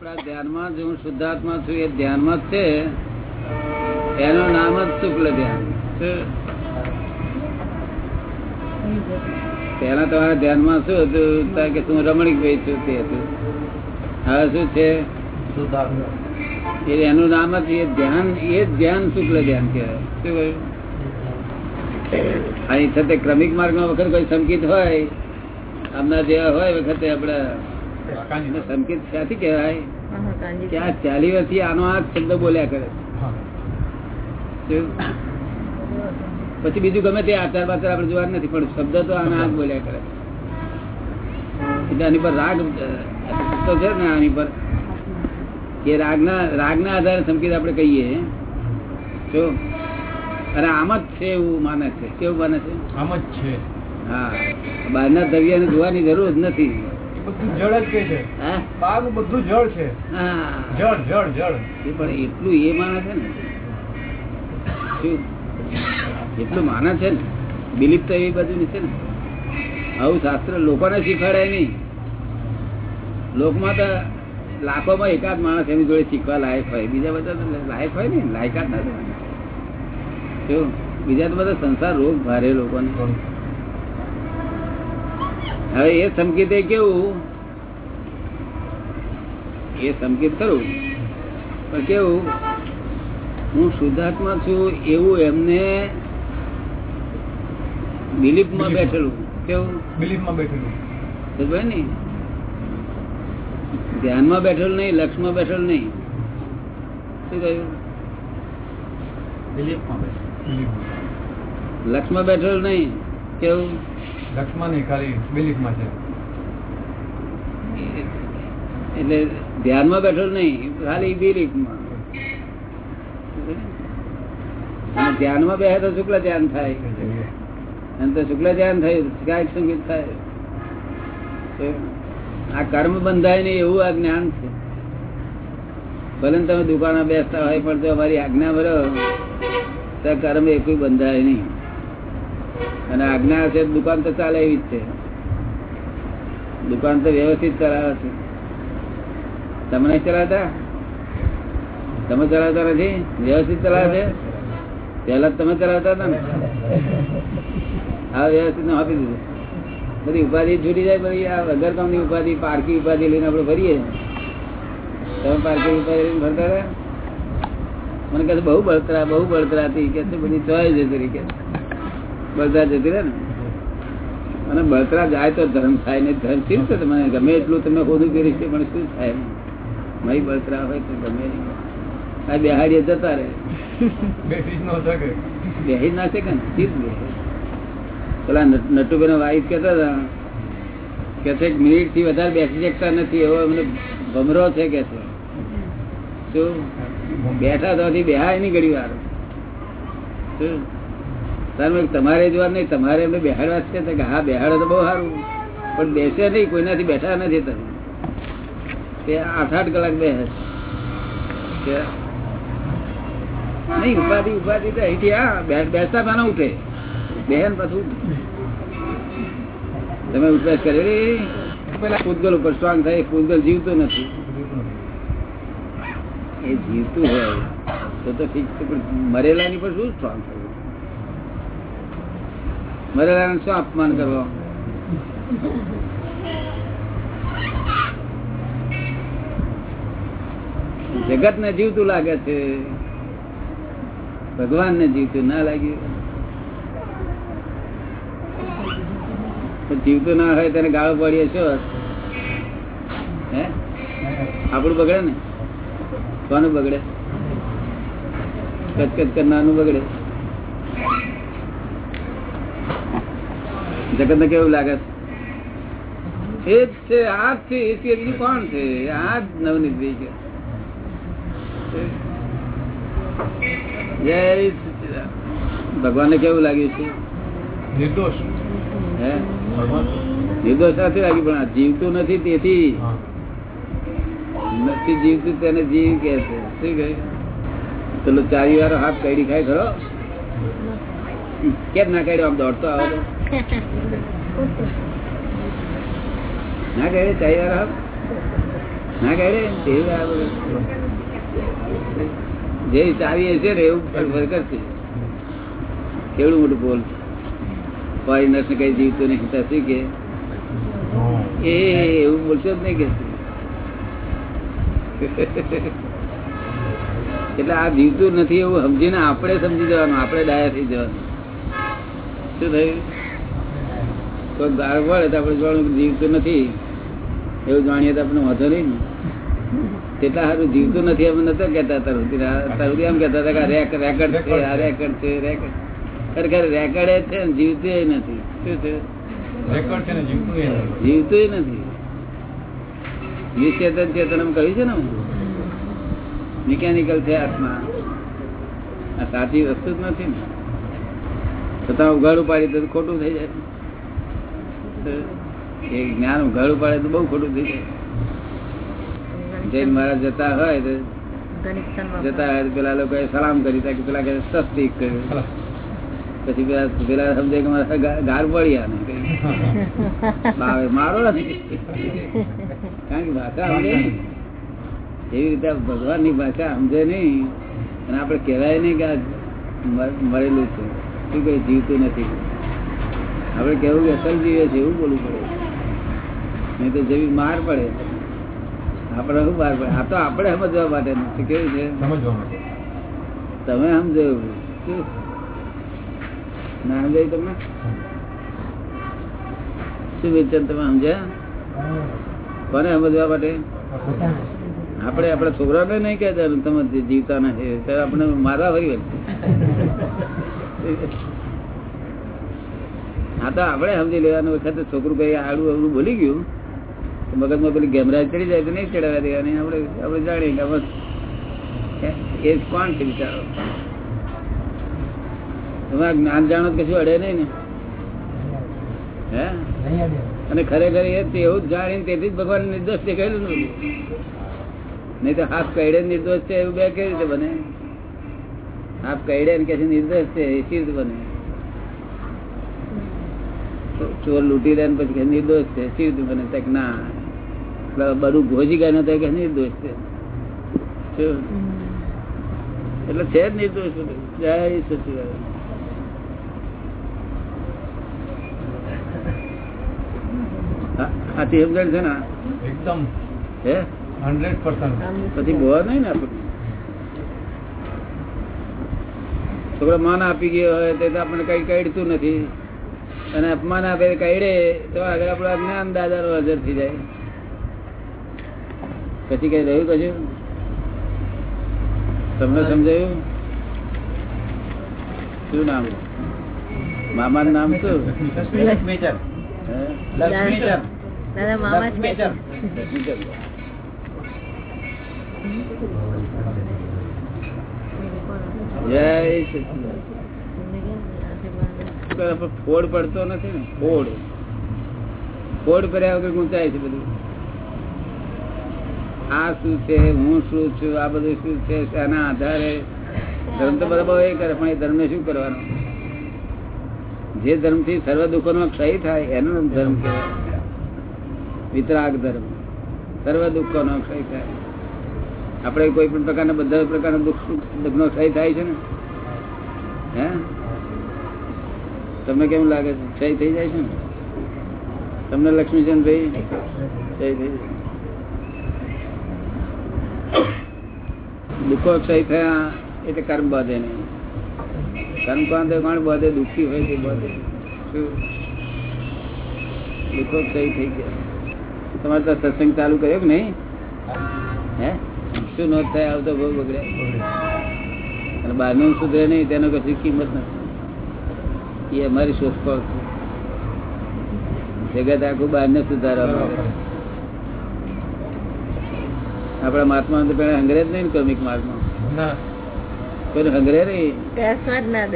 આપણા ધ્યાનમાં જે હું શુદ્ધાત્મા છું એ ધ્યાનમાં છે. એનું નામ જ શુક્લ ધ્યાન? પેલા તમારા ધ્યાનમાં શું હતું? કે હું રમણીક ભાઈ છું તે હતું? હવે શું છે? એનું નામ જ એ ધ્યાન, એ જ ધ્યાન શુક્લ ધ્યાન કહેવાય. શું કહ્યું? અહીં છતાં ક્રમિક માર્ગમાં વખત કોઈ સંકિત હોય, આમના જેવા હોય વખતે આપણે સંકેત ક્યાંથી કહેવાય? ક્યાં ચાલી વર્ષથી આનો આ શબ્દ બોલ્યા કરે? પછી બીજું ગમે તે આચાર બાચાર આપણે જોવા નથી પણ શબ્દ તો આના આ બોલ્યા કરે એટલે આની પર રાગ તો છે ને આની પર કે રાગના રાગના આધારે સંકેત આપણે કહીએ. જો અને આમ જ છે એવું માને છે. કેવું માને છે? આમ જ છે. હા. બહારના દ્રવ્યને જોવાની જરૂર જ નથી. બધું જળ જ કે છે. હા. બધું જળ છે. જળ જળ જળ. પણ એટલું એ માને છે ને. એટલું માને છે ને. બિલીફ તો એવી બાજુ છે ને. આવું શાસ્ત્ર લોકોને શીખવાડે નહીં. લોકમાં તો લાખોમાં એકાદ માણસ એની જોડે શીખવા લાયક હોય. બીજા બધા લાયક હોય ને લાયકાત ના બીજા તો બધા સંસાર રોગ ભારે લોકોને. હવે એ સંકેત એ કેવું? એ સંકેત ખરું. પણ કેવું? હું શુદ્ધાત્મા છું એવું એમને બિલીફમાં બેઠેલું. કેવું? બિલીફમાં બેઠેલું. સમજાય ને. ધ્યાનમાં બેઠેલું નહીં લક્ષમાં બેઠેલું નહીં. શું કહ્યું? બિલીફમાં લક્ષમાં બેઠેલું નહીં. કેવું? લક્ષ્મણ નહીં ખાલી બિલીફમાં છે. એટલે ધ્યાનમાં બેઠો નહીં ખાલી બિલીફમાં. ધ્યાનમાં બેસે તો શુક્લ ધ્યાન થાય. અને તો શુક્લ ધ્યાન થયું સંગીત થાય. આ કર્મ બંધાય નહીં એવું આ જ્ઞાન છે. ભલે તમે દુકાને બેસતા હોય પણ જો અમારી આજ્ઞા ભરો તો કર્મ એ કોઈ બંધાય નહીં. અને આજ્ઞા હશે દુકાન તો ચાલે એવી જ છે. દુકાન તો વ્યવસ્થિત ચલાવે છે. તમે નહીં ચલાવતા? તમે ચલાવતા નથી? વ્યવસ્થિત ચલાવે છે? પહેલા તમે ચલાવતા હતા ને? હા વ્યવસ્થિત આપી દીધું. બધી ઉપાધિ છૂટી જાય બધી આ વગર કામની ઉપાધિ પારકી ઉપાધિ લઈને આપણે ભરીએ તમે પારકી ઉપાધિ લઈને ભરતા હતા? મને કહે છે, બહુ બળતરા બહુ બળતરા હતી કે બધી ચોય જતી તરીકે બળતરા જતી રહે ને. અને બળતરા જાય તો ધર્મ થાય ને ધર્મ શી રીતે મને ગમે એટલું તમે ખોદું કરી છે પણ શું થાય? મય બળતરા હોય તો ગમે આ બેહાડીએ જતા રહે. શકે. બેહી ના છે ને. શી બે પેલા નટુભાઈ વાઈફ કેતા હતા કે છે મિનિટથી વધારે બેસી શકતા નથી એવો એમને ભમરો છે કે છે. શું? બેઠા તો બેહાય નહીં ઘડી વાર શું? તમારે જોવા નહીં, તમારે એમને બેહાડવા છે કે હા, બેહાડો તો બહુ સારું. પણ બેસે નહીં, કોઈનાથી બેઠા નથી તમે. તે આઠ આઠ કલાક બેસે. નહીં, ઉપાધિ ઉપાધિ તો અહીંથી આ બેસતા પાના ઉઠે. બેહન પાછું તમે ઉપવાસ કરેલી પેલા પૂતગલ ઉપર સ્ટ્રોંગ થાય પૂતગલ જીવતો નથી. એ જીવતું હોય, તો તો ઠીક છે, પણ મરેલાની પર શું સ્ટ્રોંગ થયું મરેલાને શું અપમાન કરવો? જગત ને જીવતું લાગે છે. ભગવાન ને જીવતું ના લાગ્યું જીવતું ના હોય તેને ગાળો પડીએ છો હે? આપણું બગડે ને? કોનું બગડે? કચકચ કરનારનું બગડે. જગત ને કેવું લાગે છે? એ જ છે આ જ છે એ સિવાય બીજું કોણ છે? આ જ નવનીત ભાઈ કે જય સચ્ચિદાનંદ. ભગવાનને કેવું લાગ્યું છે? નિર્દોષ. હે? નિર્દોષ નથી લાગ્યું પણ જીવતું નથી તેથી. નથી જીવતું તેને જીવ કે છે. શું કહે? પેલો ચારી વાળો હાથ કઈડી ખાય ખરો. કેમ ના કાઢ્યો? આમ દોડતો આવે તો. ના કહે વાળો હાથ ના કહે જે ચાવી હશે ને, એવું ફરફર કરશે. કેવડું મોટું બોલ. ફોરેનર્સ ને કઈ જીવતું નહીં થશે કે એ એવું બોલશો જ નહીં કે. એટલે આ જીવતું નથી એવું સમજીને આપણે સમજી જવાનું, આપણે ડાયા થઈ જવાનું. શું થયું? કોઈ ગાળ વળે તો આપણે જોવાનું કે જીવતું નથી. એવું જાણીએ તો આપણે વાંધો નહીં ને. તેટલા સારું જીવતું નથી અમે નતો કેતા અત્યાર સુધી એમ કેતા હતા કે રેક- રેકર્ડ છે આ રેકર્ડ છે રેકર્ડ ખરેખર રેકર્ડ છે ને જીવતું નથી. શું છે? રેકર્ડ છે ને જીવતું નથી. જીવતું નથી. નિશ્ચેતન ચેતન એમ કહ્યું છે ને મિકેનિકલ છે આત્મા. આ સાચી વસ્તુ જ નથી ને. છતાં ઉઘાડું પાડી તો ખોટું થઈ જાય. એ જ્ઞાન ઉઘાડું પાડે તો બહુ ખોટું થઈ જાય. જૈન મહારાજ જતા હોય તો જતા હોય તો પેલા લોકોએ સલામ કરી તા કે પેલા કે સ્વસ્તિક કર્યું. પછી પેલા પેલા સમજે કે મારે ગાર પડ્યા ને બાવે મારો નથી. કારણ કે ભાષા સમજે એવી રીતે ભગવાનની ભાષા સમજે નહીં. અને આપડે કહેવાય નહીં કે મરેલું છે. શું કઈ જીવતું નથી. આપણે કેવું કે અસલ જીવે છે એવું બોલવું પડે. નહીં તો જેવી માર પડે. આપણે શું માર પડે? આ તો આપણે સમજવા માટે નથી. કેવું છે સમજવા માટે. તમે સમજાયું શું? ના સમજાયું તમે શું વિચાર તમે સમજ્યા? કોને સમજવા માટે? આપણે આપણા છોકરાને નહીં કહેતા તમે જીવતા નથી. તો આપણે મારવા ફરી વળશે. હા, તો આપણે સમજી લેવાનું. વખત છોકરું કઈ આડું અવડું બોલી ગયું. મગજ મગજમાં પેલી ગેમરાજ ચડી જાય તો નહીં ચડાવવા દેવાની. આપણે આપણે જાણીએ કે બસ એ કોણ છે બિચારો. તમારે જ્ઞાન જાણો કશું અડે નહીં ને. હે? અને ખરેખર એ એવું જ જાણીને તેથી જ ભગવાન નિર્દોષ છે કહેલું નહીં તો હાફ કઈડે નિર્દોષ છે એવું બે કેવી રીતે બને? હાફ કઈડે કે નિર્દોષ છે એ કેવી રીતે બને? ચોર લૂંટી લે પછી નિર્દોષ છે. સી રીતે બને? કે ના. બધું ભોજી ગયા કે નિર્દોષ છે. એટલે છે જ નિર્દોષ જય સચિદાનંદ. આ- આથી એમ છે ને? એકદમ. હે? Hundred percent. પછી બોવા નહીં ને આપણને છોકરો માન આપી ગયો હોય તો આપણે આપણને કઈ કઈડતું નથી. અને અપમાન આપે કઈડે તો આગળ આપણું જ્ઞાન દાદા નો હાજર થઈ જાય. પછી કઈ રહ્યું કશું? તમને સમજાયું? શું નામ? મામા નામ શું? જય દાદા પણ ફોડ પડતો નથી ને? ફોડ. ફોડ કર્યા વગર ગુંચાય છે બધું. આ શું છે? હું શું છું? આ બધું શું છે? એના આધારે? ધર્મ તો બધા એ કરે, પણ એ ધર્મને શું કરવાનો? જે ધર્મથી સર્વ દુઃખો નો ક્ષય થાય, એનો ધર્મ કહેવાય. વિતરાગ ધર્મ. સર્વ દુઃખો નો ક્ષય થાય. આપણે કોઈ પણ પ્રકારના બધા પ્રકારના દુઃખ દુઃખ નો ક્ષય થાય છે ને? હે? તમને કેમ લાગે છે? ક્ષય થઈ જાય છે ને? તમને લક્ષ્મીચંદ ભાઈ? ક્ષય થઈ દુઃખો ક્ષય થયા એટલે કર્મ બાંધે નહીં. કર્મ બાંધે કોણ બાંધે, દુઃખી હોય તે બાંધે. દુઃખો ક્ષય થઈ ગયા. તમારે તો સત્સંગ ચાલુ કર્યો કે નહીં? હે? શું નોંધ થાય? આવતો બહુ બગડે. અને બહારનું સુધરે નહીં, તેનો કશી કિંમત નથી. એ અમારી શોધખોળ છે. જગત આખું બહારને સુધારવા આપણા મહાત્મા તો પેલા હંગરે જ નહીં માર્ગમાં ના. કોઈ હંગરે નહીં? જ ના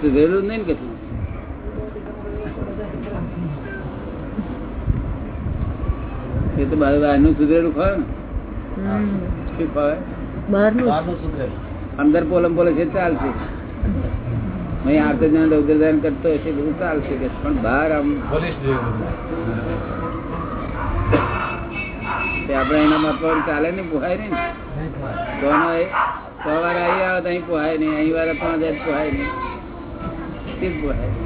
સુધરેલું નહીં ને કશું? એ તો બહારનું સુધરેલું ખબર ને. હમ. બહારનું સુધરેલું. અંદર પોલમ પોલે છે ચાલશે. અહીં આર્ત જ્ઞાન રૌદ્ર ધ્યાન કરતો હશે બધું ચાલશે કે પણ બહાર આમ પોલીસ જેવું તે આપણે એના માપવા ચાલે નહીં પોહાય નહીં ને. તો સો વાર આવી આવે તો અહીં પોહાય નહીં અહીં વાર પાંચ પોહાય નહીં. તે પોહાય?